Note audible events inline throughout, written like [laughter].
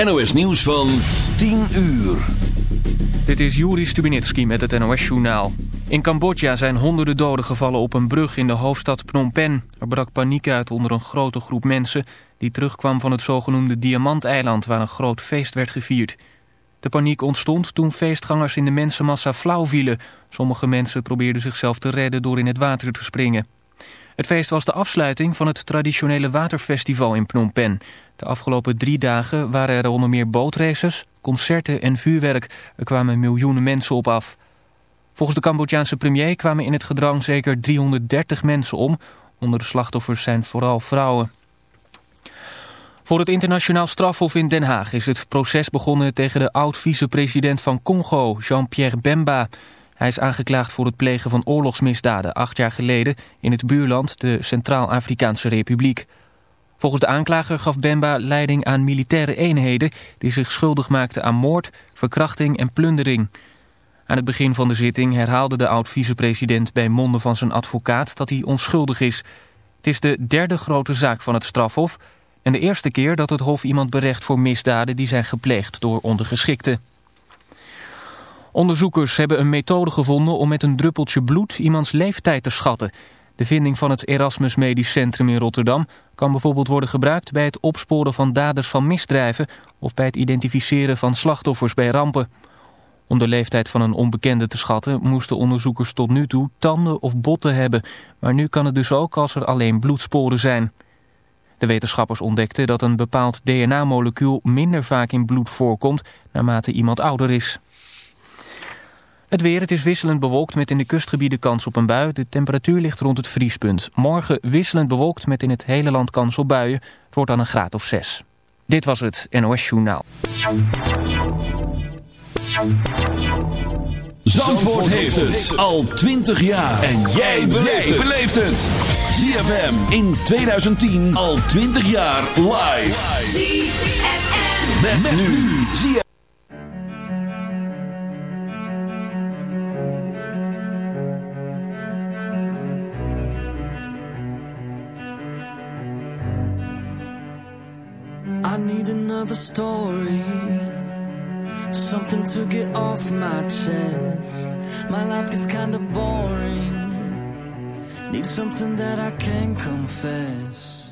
NOS Nieuws van 10 uur. Dit is Juri Stubinitski met het NOS-journaal. In Cambodja zijn honderden doden gevallen op een brug in de hoofdstad Phnom Penh. Er brak paniek uit onder een grote groep mensen... die terugkwam van het zogenoemde Diamanteiland... waar een groot feest werd gevierd. De paniek ontstond toen feestgangers in de mensenmassa flauw vielen. Sommige mensen probeerden zichzelf te redden door in het water te springen. Het feest was de afsluiting van het traditionele waterfestival in Phnom Penh. De afgelopen drie dagen waren er onder meer bootraces, concerten en vuurwerk. Er kwamen miljoenen mensen op af. Volgens de Cambodjaanse premier kwamen in het gedrang zeker 330 mensen om. Onder de slachtoffers zijn vooral vrouwen. Voor het internationaal strafhof in Den Haag is het proces begonnen tegen de oud-vice-president van Congo, Jean-Pierre Bemba... Hij is aangeklaagd voor het plegen van oorlogsmisdaden acht jaar geleden in het buurland, de Centraal-Afrikaanse Republiek. Volgens de aanklager gaf Bemba leiding aan militaire eenheden die zich schuldig maakten aan moord, verkrachting en plundering. Aan het begin van de zitting herhaalde de oud-vicepresident bij monden van zijn advocaat dat hij onschuldig is. Het is de derde grote zaak van het strafhof en de eerste keer dat het hof iemand berecht voor misdaden die zijn gepleegd door ondergeschikten. Onderzoekers hebben een methode gevonden om met een druppeltje bloed iemands leeftijd te schatten. De vinding van het Erasmus Medisch Centrum in Rotterdam kan bijvoorbeeld worden gebruikt bij het opsporen van daders van misdrijven of bij het identificeren van slachtoffers bij rampen. Om de leeftijd van een onbekende te schatten moesten onderzoekers tot nu toe tanden of botten hebben, maar nu kan het dus ook als er alleen bloedsporen zijn. De wetenschappers ontdekten dat een bepaald DNA-molecuul minder vaak in bloed voorkomt naarmate iemand ouder is. Het weer, het is wisselend bewolkt met in de kustgebieden kans op een bui. De temperatuur ligt rond het vriespunt. Morgen wisselend bewolkt met in het hele land kans op buien. Het wordt dan een graad of 6. Dit was het NOS Journaal. Zandvoort heeft het al 20 jaar. En jij beleeft het. ZFM in 2010 al 20 jaar live. ZFM. Met, nu. ZFM. I need another story. Something to get off my chest. My life gets kinda boring. Need something that I can confess.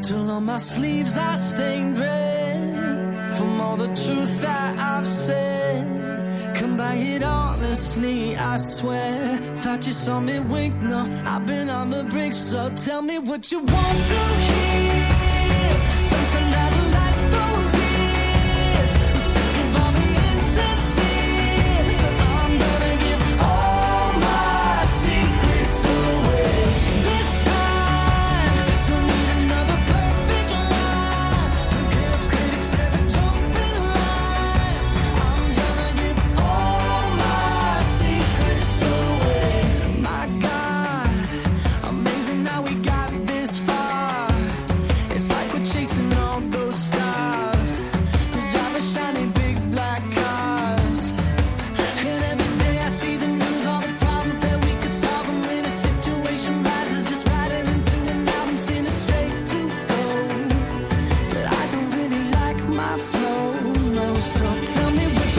Till on my sleeves I stained red. From all the truth that I've said. Come by it honestly, I swear. Thought you saw me wink, no, I've been on the brink. So tell me what you want to hear. Something slow no, So tell me what.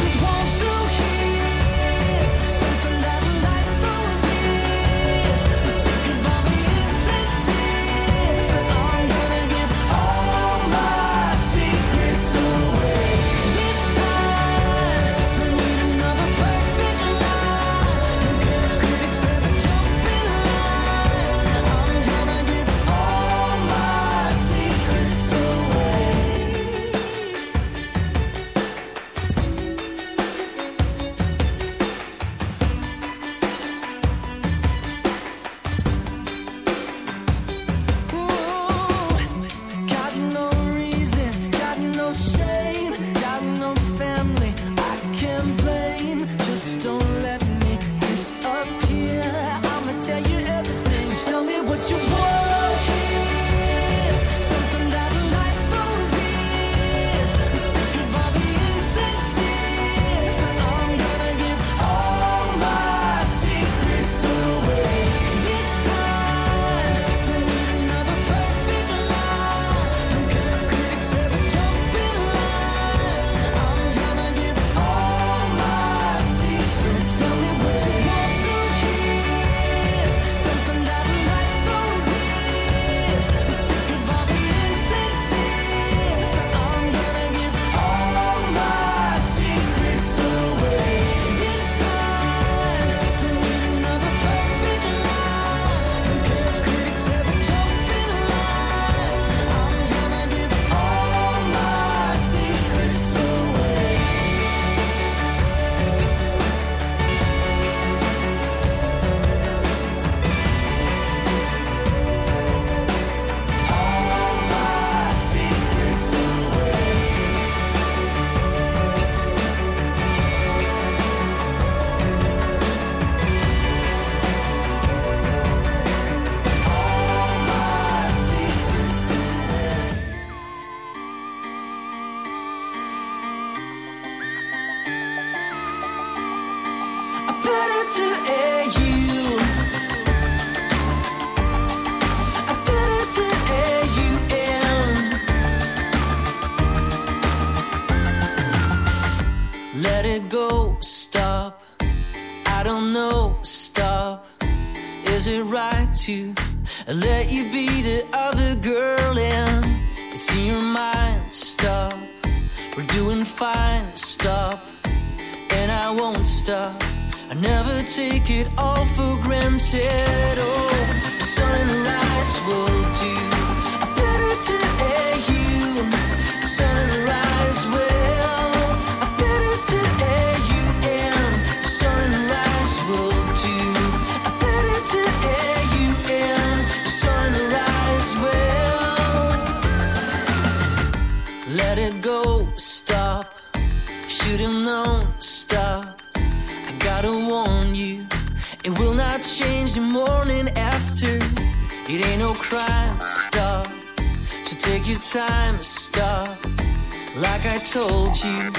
told you,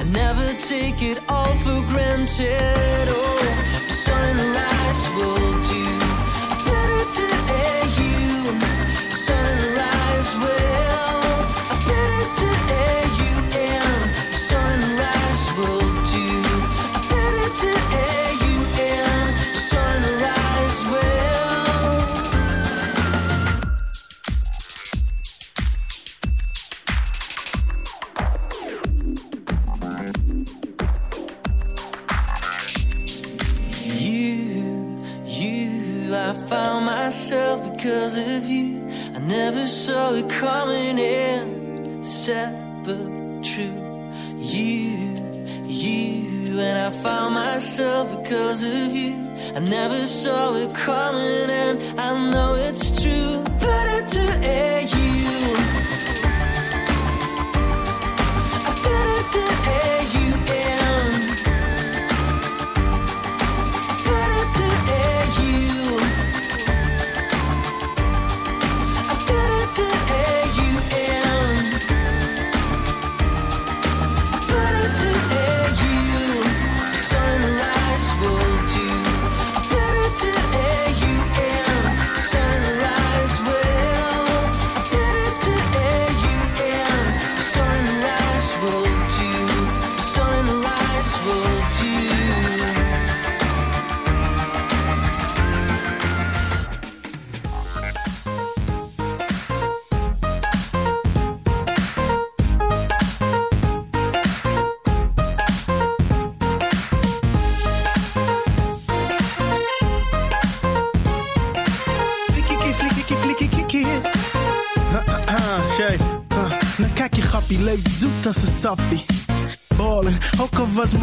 I never take it all for granted.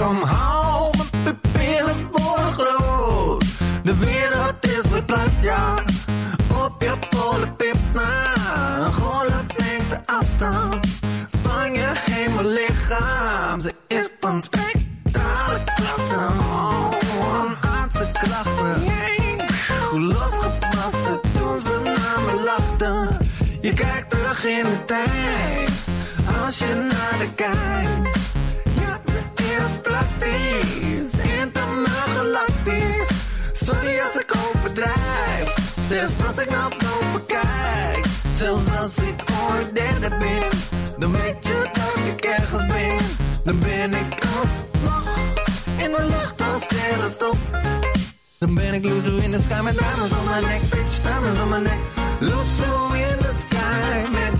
Ik kijk omhoog, mijn pupillen worden groot. De wereld is verplaatst, ja. Op je polenpips na. Een golf neemt de afstand van je lichaam. Ze is van spectrale klasse. Oh, aardse krachten. Hoe losgepast toen ze naar me lachten. Je kijkt terug in de tijd. Als je naar de kijkt. Ja, ze is praktisch. Intergalactisch. Sorry als ik overdrijf. Zelfs als ik naar boven kijk. Zelfs als ik ooit derde ben. Dan weet je dat ik ergens ben. Dan ben ik alsnog in de lucht als sterrenstof. Dan ben ik loser in the sky met diamonds on my neck, bitch, diamonds on my neck. Loser in the sky met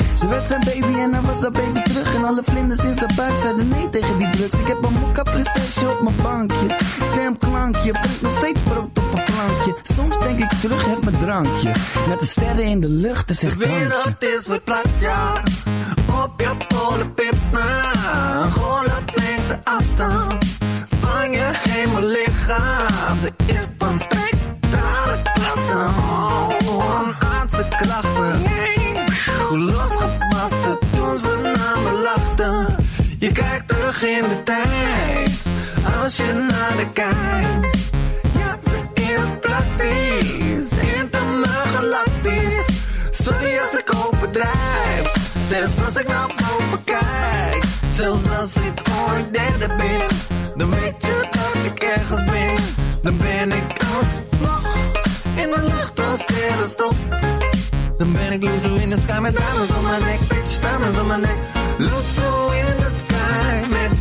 Ze werd zijn baby en hij was haar baby terug. En alle vlinders in zijn buik zeiden nee tegen die drugs. Ik heb een mokka prinsesje op mijn bankje. Stemklankje, brengt nog steeds brood op een plankje. Soms denk ik terug, heb mijn drankje. Met de sterren in de lucht, is echt De wereld is verplaatst, ja. Op je polenpips na. Golflengte afstand. Van je hemellichaam. Ze is van spectrale klasse. Oh, aardse krachten. Hoe in de tijd. Als je naar de kijkt. Ja, ze is praktisch. Helemaal galactisch. Sorry als ik overdrijf. Zelfs als ik naar boven kijk. Zelfs als ik ooit derde ben. Dan weet je dat ik ergens ben. Dan ben ik alsnog in de lucht als sterrenstof. Dan ben ik loser in the sky met diamonds on my neck. Bitch, diamonds on my neck. Loser in the sky met diamonds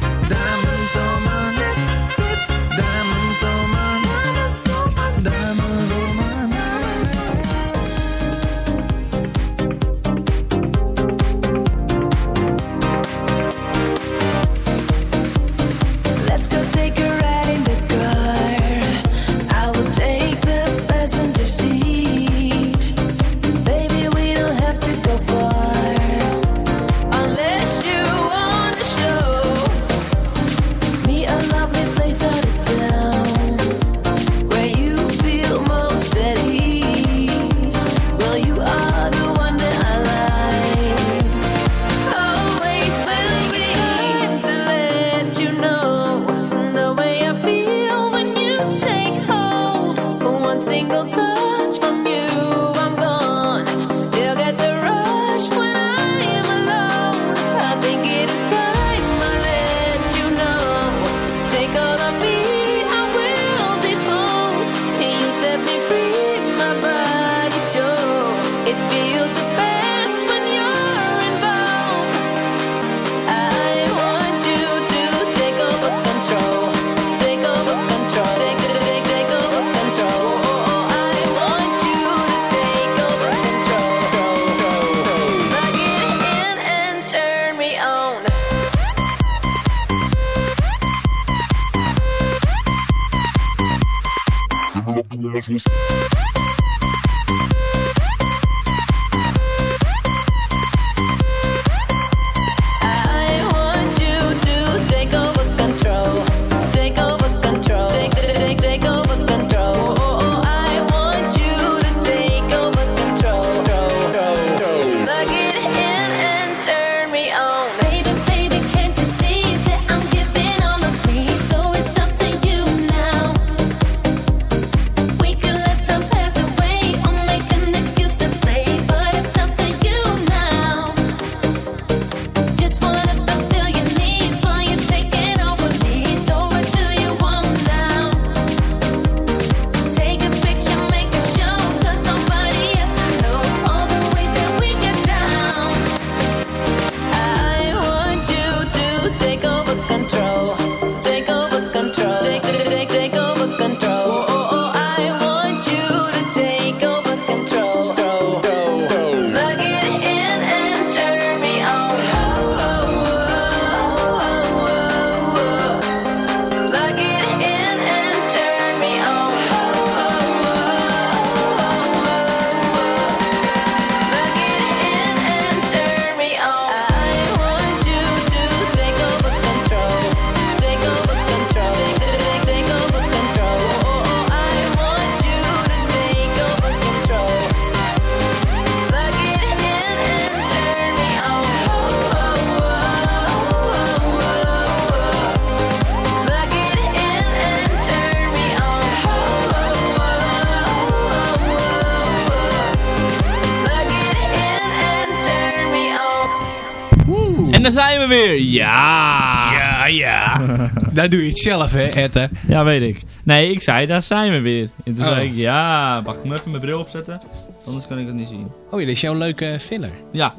daar zijn we weer. Ja. Ja, ja. [laughs] Daar doe je het zelf, hè, Etter? Ja, weet ik. Nee, ik zei, daar zijn we weer. En toen Oh. zei ik, ja, wacht, ik moet even mijn bril opzetten. Anders kan ik het niet zien. Oh, dit is jouw leuke filler. Ja.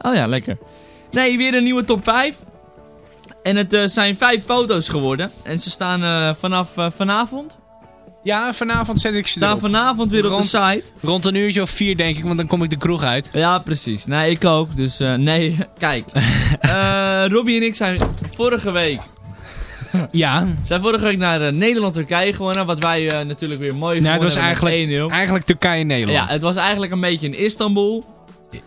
Oh ja, lekker. Nee, weer een nieuwe top 5. En het eh, zijn vijf foto's geworden. En ze staan eh, vanaf eh, vanavond. Ja, vanavond zet ik ze Staan erop. vanavond weer op Rond- de site. Rond een uurtje of vier, denk ik, want dan kom ik de kroeg uit. Ja, precies. Nee, ik ook. Dus eh, nee, [laughs] kijk. Eh Robbie en ik zijn vorige week, [laughs] Ja, zijn vorige week naar eh, Nederland-Turkije gewonnen. Wat wij natuurlijk weer mooi nou, het was eigenlijk, met 1-0. eigenlijk Turkije-Nederland. Ja, het was eigenlijk een beetje in Istanbul.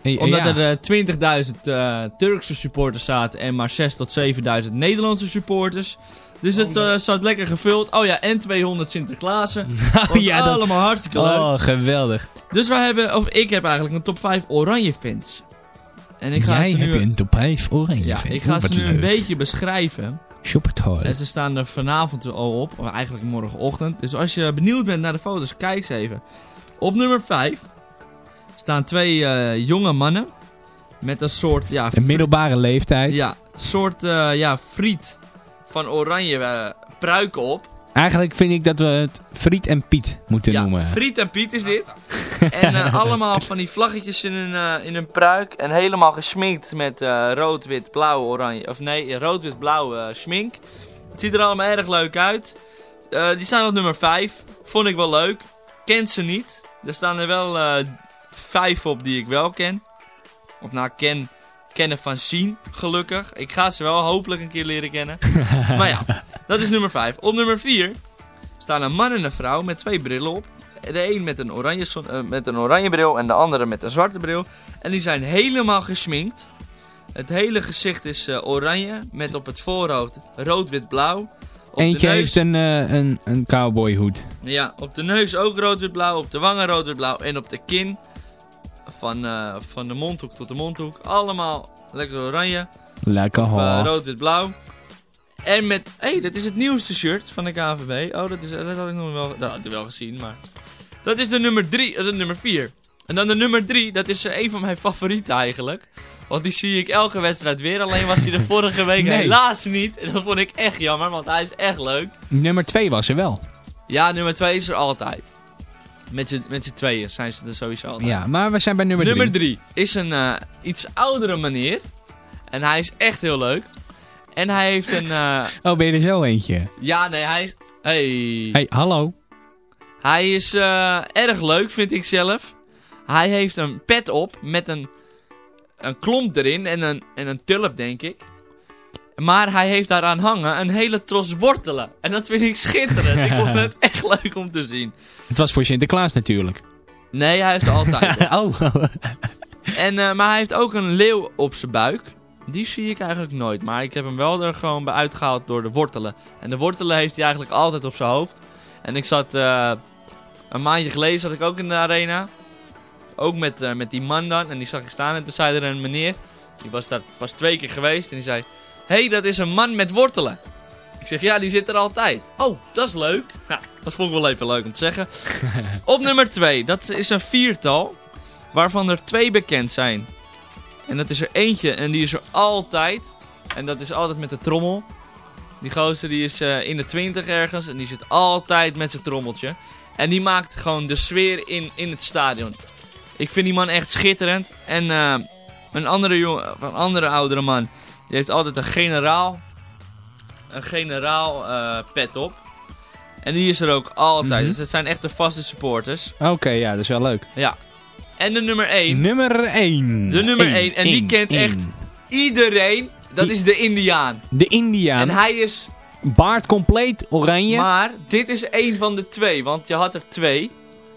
Omdat ja. er eh, 20.000 eh, Turkse supporters zaten en maar 6 tot 7.000 Nederlandse supporters. Dus het zat lekker gevuld. Oh ja, en 200 Sinterklaasen. [laughs] Was ja, dat- allemaal hartstikke leuk. Oh, geweldig. Dus we hebben, of ik heb eigenlijk een top 5 oranje fans. En ik ga Jij ze nu, hebt een top 5 oranje ja, fans. ik ga ze nu een beetje beschrijven. Shoppertoy. En ze staan er vanavond al op, of eigenlijk morgenochtend. Dus als je benieuwd bent naar de foto's, kijk eens even. Op nummer 5 staan twee eh, jonge mannen. Met een soort, ja, Een middelbare leeftijd. ja, soort eh, ja, friet van oranje eh, pruiken op. Eigenlijk vind ik dat we het Friet en Piet moeten ja, noemen. friet en piet is dit. en eh, [laughs] allemaal van die vlaggetjes in hun, eh, in hun pruik. En helemaal gesminkt met rood, wit, blauw, oranje. Of nee, rood, wit, blauw schmink. Het ziet er allemaal erg leuk uit. Die staan op nummer 5. Vond ik wel leuk. Kent ze niet. Er staan er wel vijf op die ik wel ken. Of nou, ken, kennen van zien, gelukkig. Ik ga ze wel hopelijk een keer leren kennen. [laughs] maar ja, dat is nummer 5. Op nummer 4 staan een man en een vrouw met twee brillen op. De een met een, oranje, zon- eh, met een oranje bril en de andere met een zwarte bril. En die zijn helemaal gesminkt. Het hele gezicht is eh, oranje met op het voorhoofd rood, wit, blauw. Op Eentje heeft een, eh, een, een cowboyhoed. Ja, op de neus ook rood, wit, blauw. Op de wangen rood, wit, blauw. En op de kin van, eh, van de mondhoek tot de mondhoek. Allemaal lekker oranje. Lekker Of, hoor. eh, rood, wit, blauw. En met... Hé, hey, dat is het nieuwste shirt van de KNVB. Oh, dat, is, dat had ik nog wel... Dat had ik wel gezien, maar... Dat is de nummer 3, de nummer 4. En dan de nummer 3, dat is eh, een van mijn favorieten eigenlijk. Want die zie ik elke wedstrijd weer. Alleen was hij de [laughs] vorige week Nee. helaas niet. En dat vond ik echt jammer, want hij is echt leuk. Nummer 2 was er wel. Ja, nummer 2 is er altijd. Met z'n met z'n tweeën zijn ze er sowieso altijd. Ja, maar we zijn bij nummer 3. Nummer 3 is een eh, iets oudere meneer. En hij is echt heel leuk. En hij heeft een... eh, Oh, ben je er zo eentje? ja, nee, hij is... Hey. Hey, hallo. Hij is eh, erg leuk, vind ik zelf. Hij heeft een pet op met een, een klomp erin en een, en een tulp, denk ik. Maar hij heeft daaraan hangen een hele tros wortelen. En dat vind ik schitterend. ik vond het [laughs] echt leuk om te zien. Het was voor Sinterklaas natuurlijk. Nee, hij heeft er altijd [laughs] oh. En, eh, maar hij heeft ook een leeuw op zijn buik. Die zie ik eigenlijk nooit. Maar ik heb hem wel er gewoon bij uitgehaald door de wortelen. En de wortelen heeft hij eigenlijk altijd op zijn hoofd. En ik zat... eh, een maandje geleden zat ik ook in de arena. Ook met, eh, met die man dan. En die zag ik staan. En toen zei er een meneer. Die was daar pas twee keer geweest. En die zei... Hé, hey, dat is een man met wortelen. Ik zeg, ja, die zit er altijd. Oh, dat is leuk. Ja, dat vond ik wel even leuk om te zeggen. [laughs] Op nummer 2. Dat is een viertal. Waarvan er twee bekend zijn. En dat is er eentje. En die is er altijd. En dat is altijd met de trommel. Die gozer die is eh, in de 20 ergens. En die zit altijd met zijn trommeltje. En die maakt gewoon de sfeer in, in het stadion. Ik vind die man echt schitterend. En eh, een, andere jongen, een andere oudere man. Die heeft altijd een generaal. Een generaal eh, pet op. En die is er ook altijd. Mhm. Dus het zijn echt de vaste supporters. Oké, ja, dat is wel leuk. Ja. En de nummer 1. Nummer 1. De nummer één, en die kent echt- Iedereen. Dat Die- is de Indiaan. De Indiaan. En hij is... Baard compleet oranje. Maar dit is één van de twee. Want je had er twee.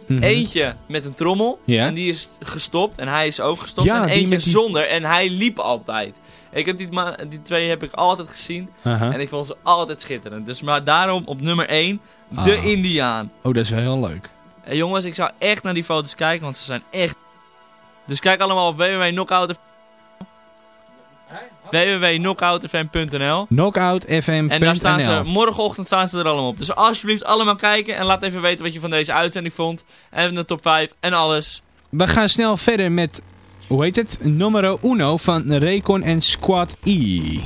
Mhm. Eentje met een trommel. Ja. En die is gestopt. En hij is ook gestopt. Ja, en eentje die- zonder. En hij liep altijd. Ik heb die, die twee heb ik altijd gezien. En ik vond ze altijd schitterend. Dus maar daarom op nummer 1. De Ah. Indiaan. Oh, dat is wel heel leuk. En jongens, ik zou echt naar die foto's kijken. Want ze zijn echt... Dus kijk allemaal op www.knockout www.knockoutfm.nl Knockoutfm.nl En daar staan ze, morgenochtend staan ze er allemaal op. Dus alsjeblieft allemaal kijken en laat even weten wat je van deze uitzending vond. En de top 5 en alles. We gaan snel verder met, hoe heet het? Numero uno van Recon en Squad E.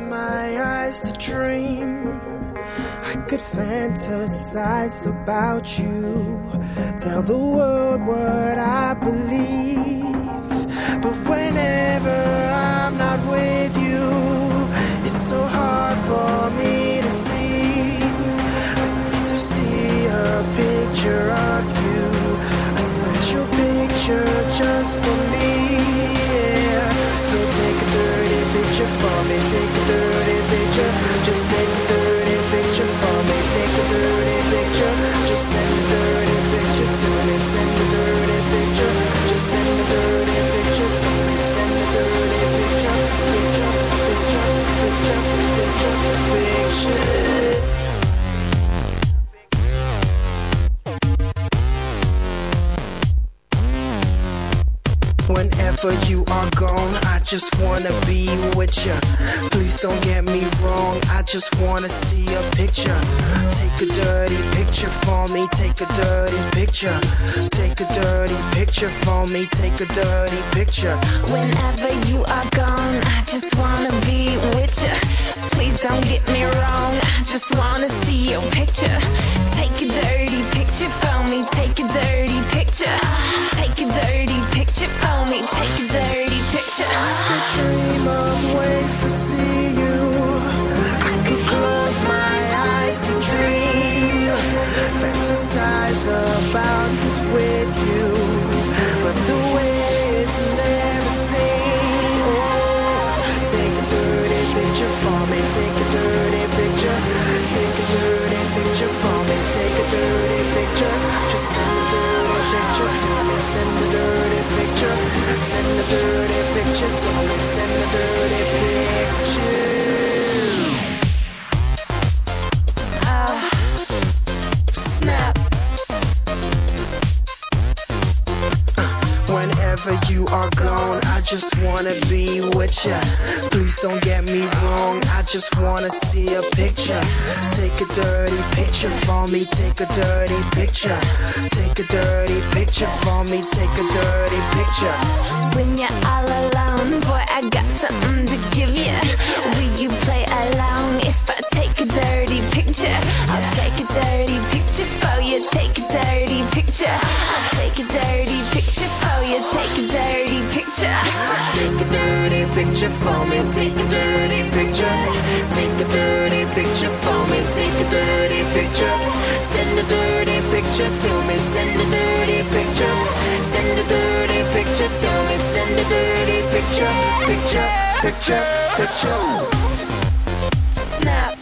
my eyes to dream, I could fantasize about you. Tell the world what I believe. But whenever I'm not with you, it's so hard for me to see. I need to see a picture of you, a special picture just for me. Take just wanna be with ya. Please don't get me wrong, I just wanna see a picture. Take a dirty picture for me, take a dirty picture. Take a dirty picture for me, take a dirty picture. Whenever you are gone, I just wanna be with you. Please don't get me wrong, I just wanna see your picture. Take a dirty picture for me, take a dirty picture. Take a dirty picture for me, take a dirty picture. could dream of ways to see you. I could close my eyes to dream, fantasize about this with you. But the ways is never seen. Oh, take a dirty picture just wanna see a picture. Take a dirty picture for me, take a dirty picture. Take a dirty picture for me, take a dirty picture. When you're all alone, boy, I got something to give you. Will you play along if I take a dirty picture? I'll take a dirty picture for you. Take a dirty picture. I'll take a dirty picture for you. Take a dirty picture. Take a dirty picture for me, take a dirty picture. Take a dirty picture for me, take a dirty picture. Send a dirty picture to me, send a dirty picture. Send a dirty picture to me, send a dirty picture. Picture, picture, picture. Snap.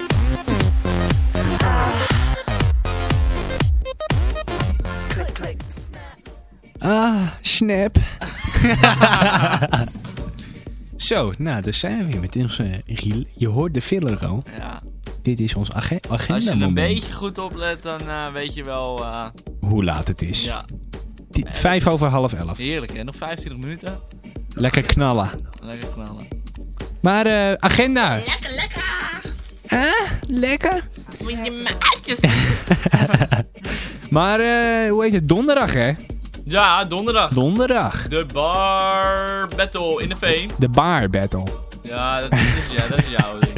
Ah. Click, click, snap. Ah, [laughs] Zo, nou, daar zijn we weer met onze... Je hoort de filler al. Ja. Dit is ons age agenda Als je een beetje goed oplet, dan eh, weet je wel... eh, Hoe laat het is. ja, Vijf over half elf. heerlijk hè. Nog 25 minuten. Lekker knallen. Lekker knallen. Maar eh, agenda. Lekker, lekker. Ah, lekker. Moet je maatjes. [laughs] Maar eh, hoe heet het? Donderdag, hè? Ja, donderdag. Donderdag. De bar battle in de Veen. De bar battle. Ja, dat is, ja, dat is jouw ding.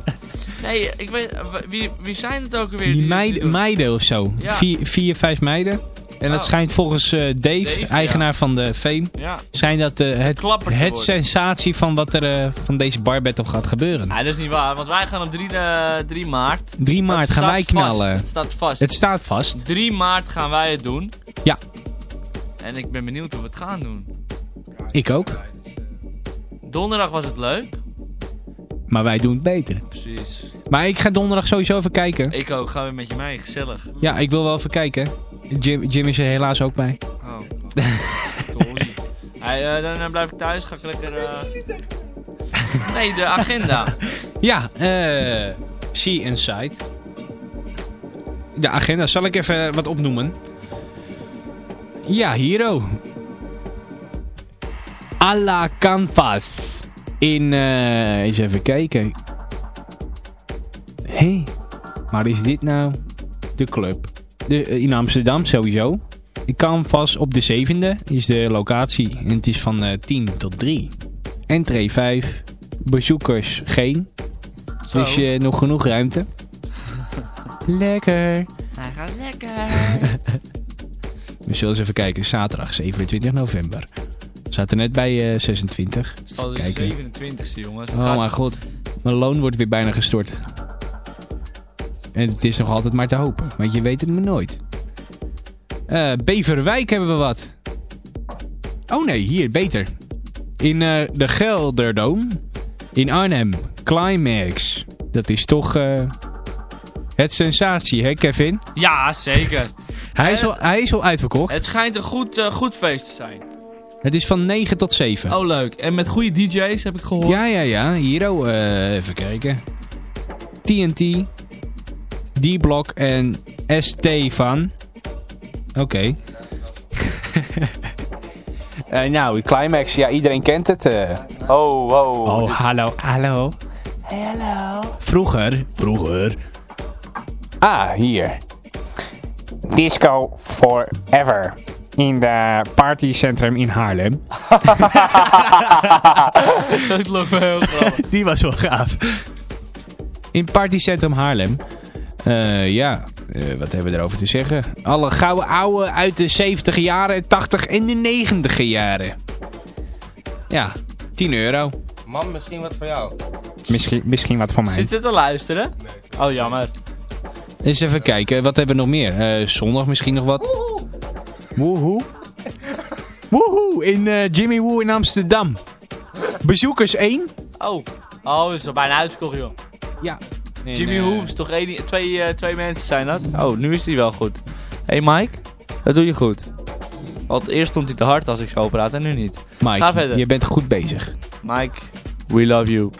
Nee, ik weet... Wie, wie zijn het ook alweer? Die meiden, doen? meiden of zo. Ja. Vier, vier, vijf meiden. En dat Oh. schijnt volgens eh, Dave, Dave, eigenaar van de Fame, Ja. zijn dat eh, het, het sensatie van wat er eh, van deze bar battle gaat gebeuren. Nee, dat is niet waar, want wij gaan op 3, eh 3 maart. 3 maart Dat gaan wij vast, knallen. Het staat vast. Het staat vast. 3 maart gaan wij het doen. Ja, En ik ben benieuwd hoe we het gaan doen. ik ook. Donderdag was het leuk. Maar wij doen het beter. Precies. Maar ik ga donderdag sowieso even kijken. Ik ook. Ga weer met je mee. Gezellig. Ja, ik wil wel even kijken. Jim, Jim is er helaas ook bij. Oh. [laughs] Hey, eh, dan eh, blijf ik thuis. Ga ik lekker... eh, [laughs] Nee, de agenda. Ja, eh See Inside. De agenda, zal ik even wat opnoemen? Ja, Hero. A la Canvas. In, eh eens even kijken. Hé, hey, maar is dit nou de club? De, eh, in Amsterdam sowieso. De Canvas op de zevende is de locatie. En het is van eh 10 tot 3. Entree 5. Bezoekers geen. Zo. Dus je nog genoeg ruimte. [laughs] Lekker. Hij gaat lekker. [laughs] We zullen eens even kijken. Zaterdag 27 november. We zaten net bij eh, 26. Stel de Kijken. 27e jongens. Dat Oh gaat- mijn god. Mijn loon wordt weer bijna gestort. En het is nog altijd maar te hopen. Want je weet het maar nooit. Eh, Beverwijk hebben we wat. Oh nee, hier, beter. In eh, de Gelderdoom. In Arnhem. Climax. Dat is toch het sensatie, hè Kevin? Ja, zeker. Hij is al, hij is al uitverkocht. Het schijnt een goed, eh, goed feest te zijn. Het is van 9 tot 7. Oh, leuk. En met goede DJ's heb ik gehoord. Ja, ja, ja. Hier, oh, eh, even kijken. TNT, D-Block en ST van. Oké. [laughs] Eh, nou, Climax, ja, iedereen kent het. eh. Oh, wow. Oh, hallo, hallo. Hallo. Vroeger, vroeger. Ah, hier. Disco Forever. In de partycentrum in Haarlem. [laughs] dat loopt me heel grappig. [laughs] Die was wel gaaf. In Partycentrum Haarlem. Eh, ja, eh, wat hebben we erover te zeggen? Alle gouden ouwe uit de 70 jaren, 80 en de 90 jaren. Ja, 10 euro. Man, misschien wat voor jou. Misschien, misschien wat voor mij. Zit ze te luisteren? Oh, jammer. Eens even kijken, wat hebben we nog meer? Eh, zondag misschien nog wat? Woehoe. Woehoe, in eh, Jimmy Woo in Amsterdam. Bezoekers 1. Oh. Oh, is al bijna uitverkocht, joh. Ja. Jimmy eh, Woo is toch één, twee, eh, twee mensen zijn dat? Oh, nu is hij wel goed. Hé hey Mike, dat doe je goed. Want eerst stond hij te hard als ik zo praat en nu niet. Mike, Ga verder. je bent goed bezig. Mike, we love you.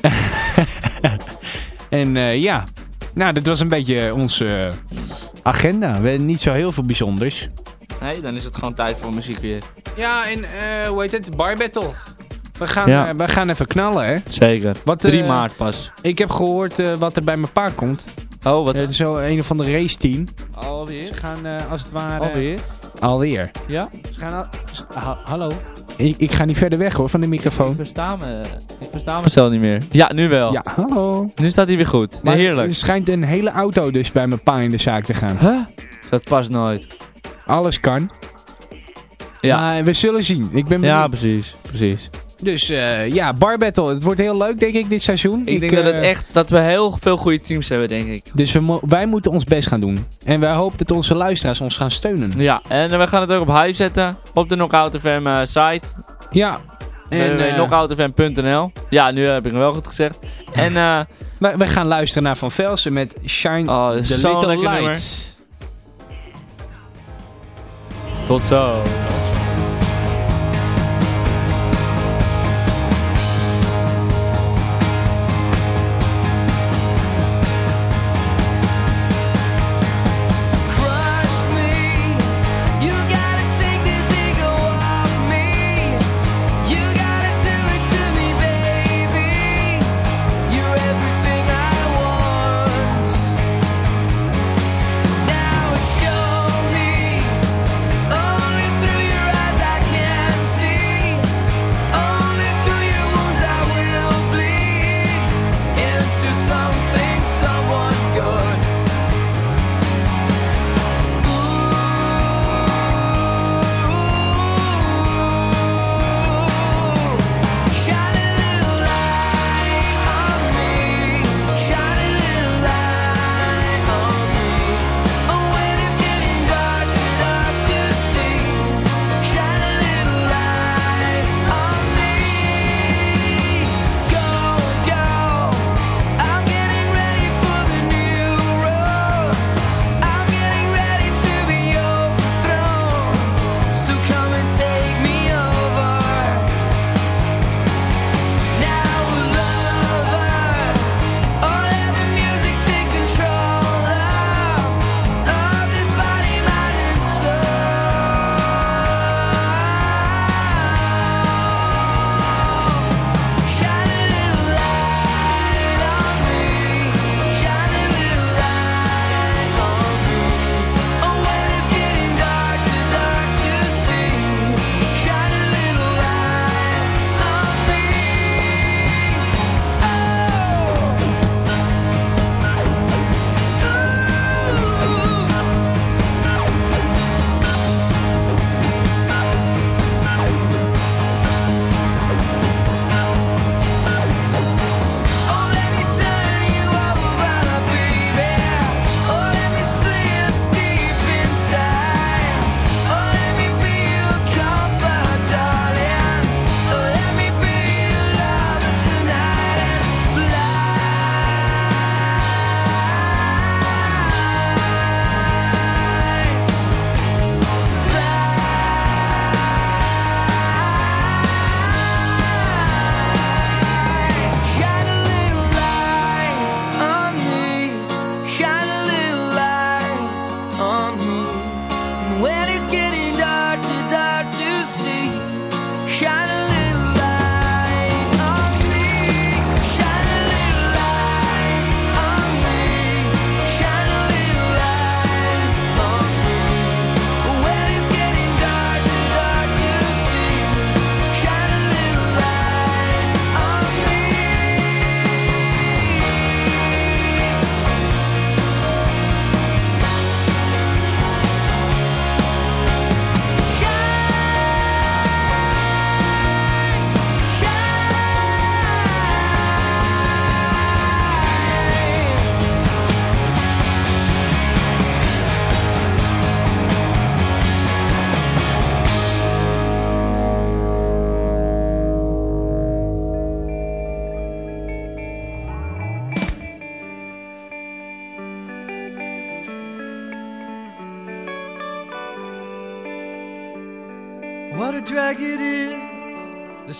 [laughs] En eh, ja, nou, dit was een beetje onze eh, agenda. We hebben niet zo heel veel bijzonders. Nee, dan is het gewoon tijd voor muziek weer. Ja, en eh, hoe heet het? Bar Battle. We gaan, Ja. eh, we gaan even knallen, hè? Zeker. Wat, 3 eh, maart pas. Ik heb gehoord eh, wat er bij mijn pa komt. Oh, wat? Het is zo een of andere race team. Alweer? Ze gaan eh, als het ware... Alweer? Alweer. Ja? Ze gaan al... s- ha- hallo? Ik, ik ga niet verder weg hoor, van de Ik microfoon. versta me. Ik versta mezelf niet meer. Ja, nu wel. Ja, hallo. Nu staat hij weer goed. Maar heerlijk. er schijnt een hele auto dus bij mijn pa in de zaak te gaan. Huh? Dat past nooit. Alles kan. Ja. Maar we zullen zien. Ik ben benieuwd. Ja, precies. Precies. Dus eh, ja, Bar Battle. Het wordt heel leuk denk ik dit seizoen. Ik, denk dat, het eh, echt, dat we heel veel goede teams hebben, denk ik. Dus we mo- wij moeten ons best gaan doen. En wij hopen dat onze luisteraars ons gaan steunen. Ja, en we gaan het ook op Hive zetten. Op de Knockout FM eh, site. Ja. En eh, knockoutfm.nl Ja, nu heb ik hem wel goed gezegd. En wij, wij gaan luisteren naar Van Velsen met Shine oh, the Little lekker Light. nummer. Tot zo.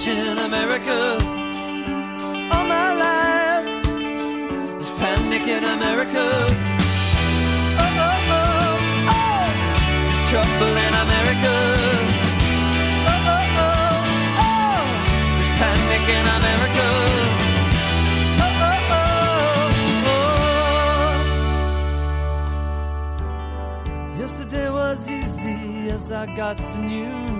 Watching America. All my life, there's panic in America. Oh, oh, oh, oh, there's trouble in America. Oh, oh, oh, oh, there's panic in America. Oh, oh, oh, oh. Yesterday was easy as I got the news.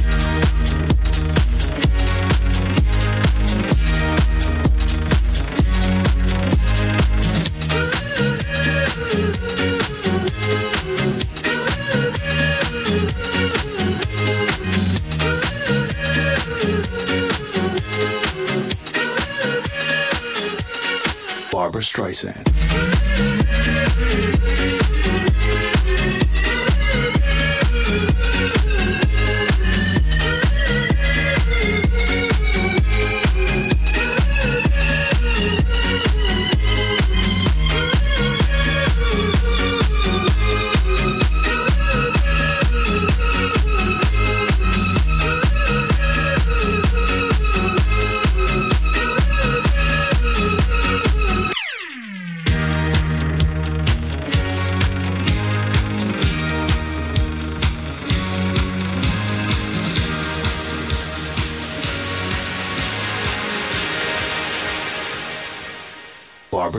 Streisand.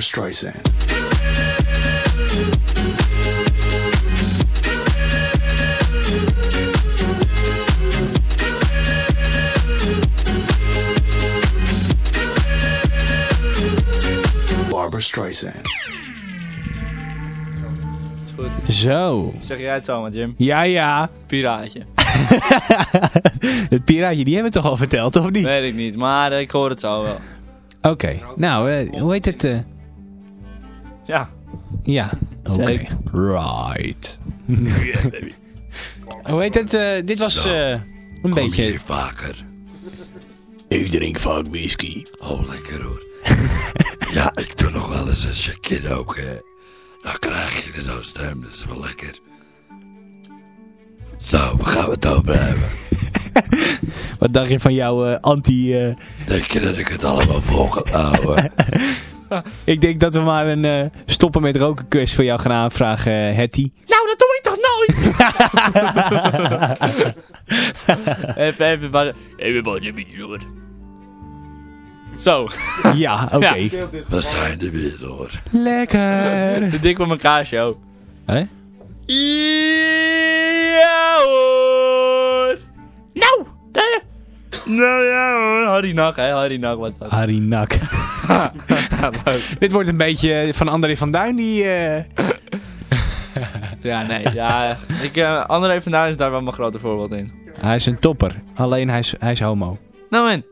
Barbara Streisand. Barbara Streisand. Is goed. Zo. Zeg jij het zo maar, Jim? Ja, ja. Piraatje. [laughs] Het piraatje, die hebben we toch al verteld, of niet? Weet ik niet, maar ik hoor het zo wel. Oké. Nou, eh, hoe heet het? eh? Ja. Ja. Oké. Right. [laughs] hoe heet het? eh, dit was eh, een beetje... vaker? Ik drink vaak whisky. Oh, lekker hoor. [laughs] ja, ik doe nog wel eens een shakid ook. Hè. Dan krijg je zo'n stem, dat is wel lekker. Zo, waar gaan we het over hebben? [laughs] Wat dacht je van jouw eh, anti... eh, Denk je dat ik het allemaal vol ga houden? [laughs] ik denk dat we maar een eh, stoppen met roken quiz voor jou gaan aanvragen, eh, Hetty. [laughs] Nou, dat doe ik toch nooit? [laughs] even, even, maar... Even wat heb je door? Zo. Ja, oké. Ja. We zijn er weer hoor. Lekker. De dik van elkaar show. Hè? Ja hoor. Nou, daar. Nou ja. Harry Nak, hè. Harry Nak was dat. Harry Nak. [laughs] Dit wordt een beetje van André van Duin, die... eh, Ja, nee. Ja, ik, eh André van Duin is daar wel mijn grote voorbeeld in. Hij is een topper. Alleen hij is, hij is homo. Nou en?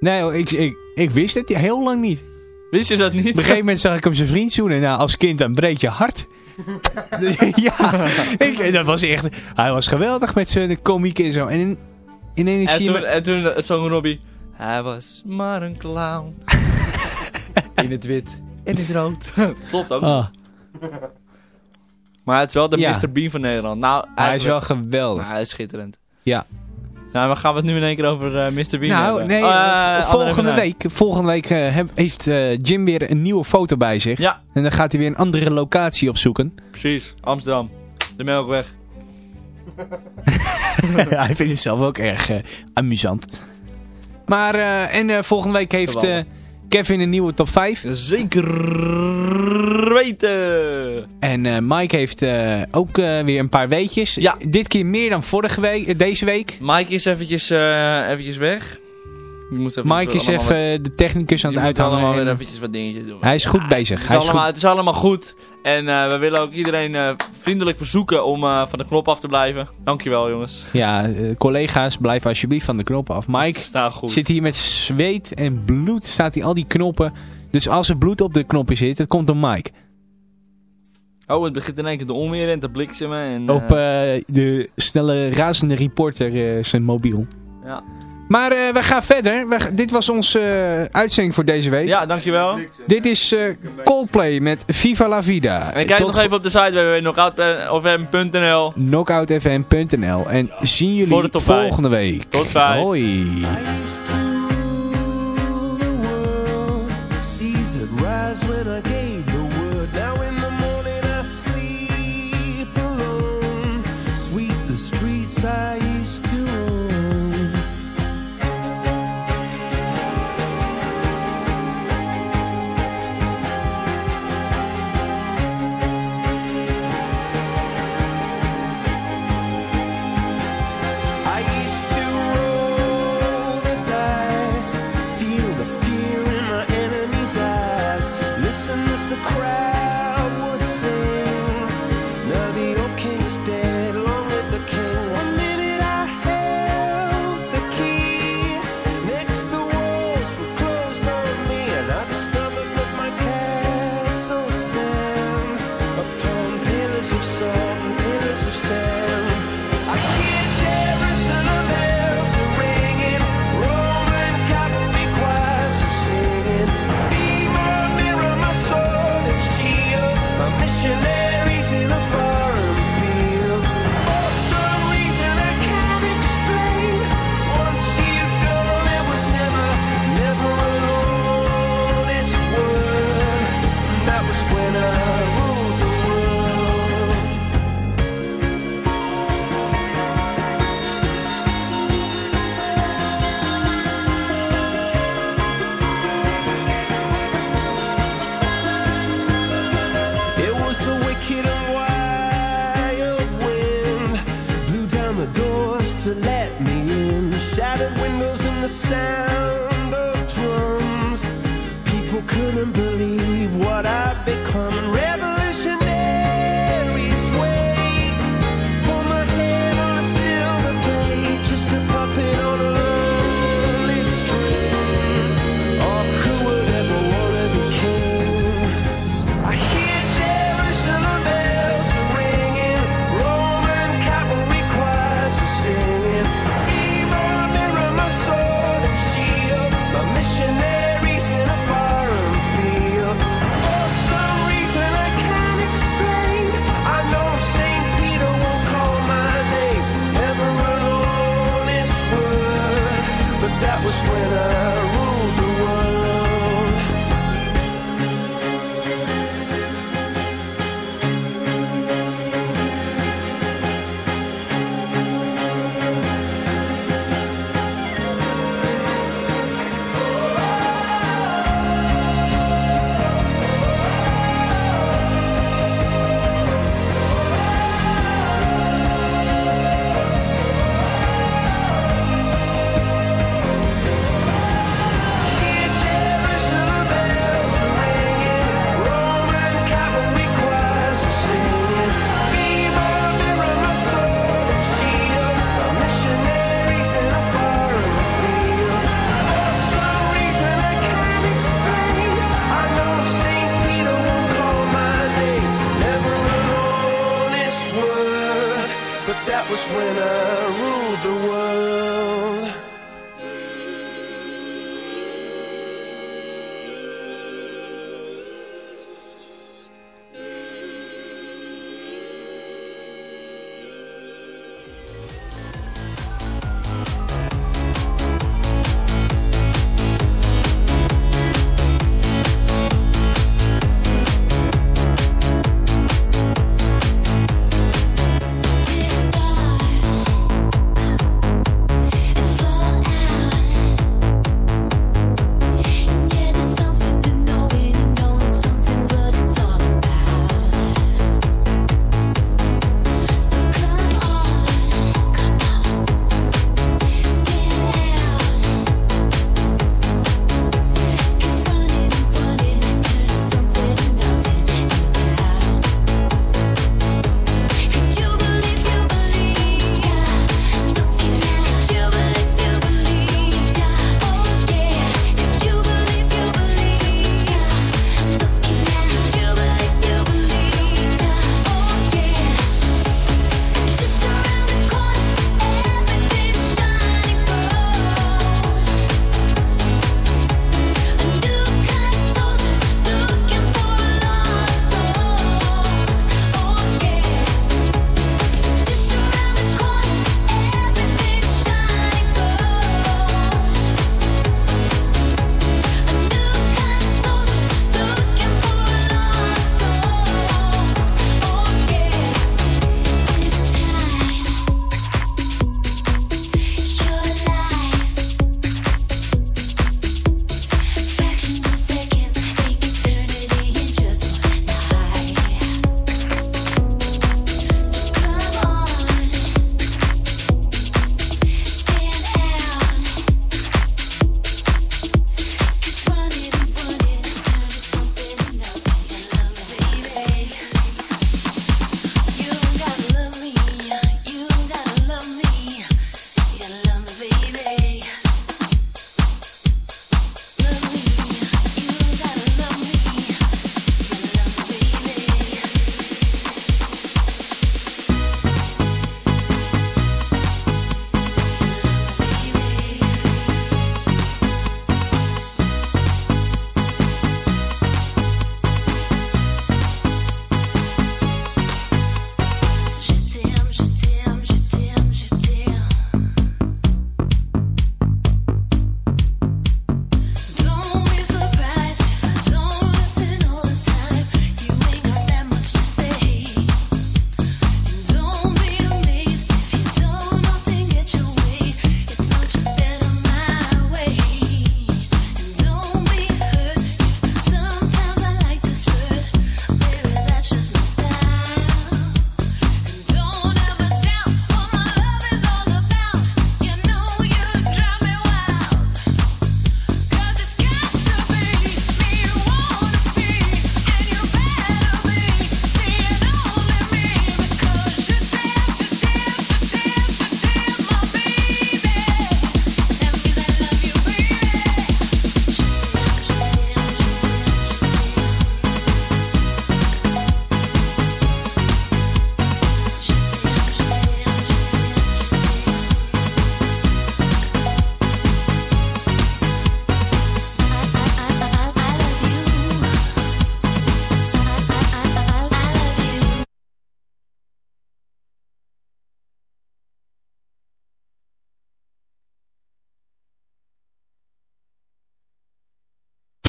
Nee, ik, ik, ik wist het heel lang niet. Wist je dat niet? Op een gegeven moment zag ik hem zijn vriend zoenen. Nou, als kind dan breekt je hart. [laughs] [laughs] ja, ik, dat was echt... Hij was geweldig met zijn komiek en zo. En in, ineens En toen, en toen zong Robbie. Hij was maar een clown. [laughs] in het wit. In het rood. [laughs] Klopt ook. Ah, Maar het is wel de Ja. Mr. Bean van Nederland. Nou, hij is wel geweldig. Nou, hij is schitterend. Ja. Nou, maar gaan we het nu in één keer over eh, Mr. Bean Nou, hebben? nee, Oh, eh, volgende week, volgende week eh, heb- heeft Jim weer een nieuwe foto bij zich. Ja. En dan gaat hij weer een andere locatie opzoeken. Precies, Amsterdam. De Melkweg. [laughs] [laughs] hij vindt het zelf ook erg eh, amusant. Maar, eh, en eh, volgende week heeft. Kevin een nieuwe top 5. Zeker weten. En Mike heeft ook weer een paar weetjes. Ja. Dit keer meer dan vorige week, deze week. Mike is eventjes, eventjes weg. Moet even Mike is even de technicus aan het moet allemaal weer en eventjes wat dingetjes doen. Hij is goed Ja, bezig. Het is, Hij is allemaal, goed. het is allemaal goed. En eh, we willen ook iedereen eh, vriendelijk verzoeken om eh, van de knop af te blijven. Dankjewel jongens. Ja, collega's, blijf alsjeblieft van de knoppen af. Mike zit hier met zweet en bloed, staat hij al die knoppen. Dus als er bloed op de knoppen zit, het komt door Mike. Oh, het begint in één keer de onweer en te bliksemen. En, Op de snelle razende reporter zijn mobiel. ja. Maar eh, we gaan verder. We dit was onze eh, uitzending voor deze week. ja, dankjewel. Dit is eh, Coldplay met Viva la Vida. En kijk Tot nog even op de site www.knockoutfm.nl knockoutfm.nl En zien jullie Voor de top vijf. volgende week. Tot vijf. Hoi. Seas that rise when I gave the word. Now in the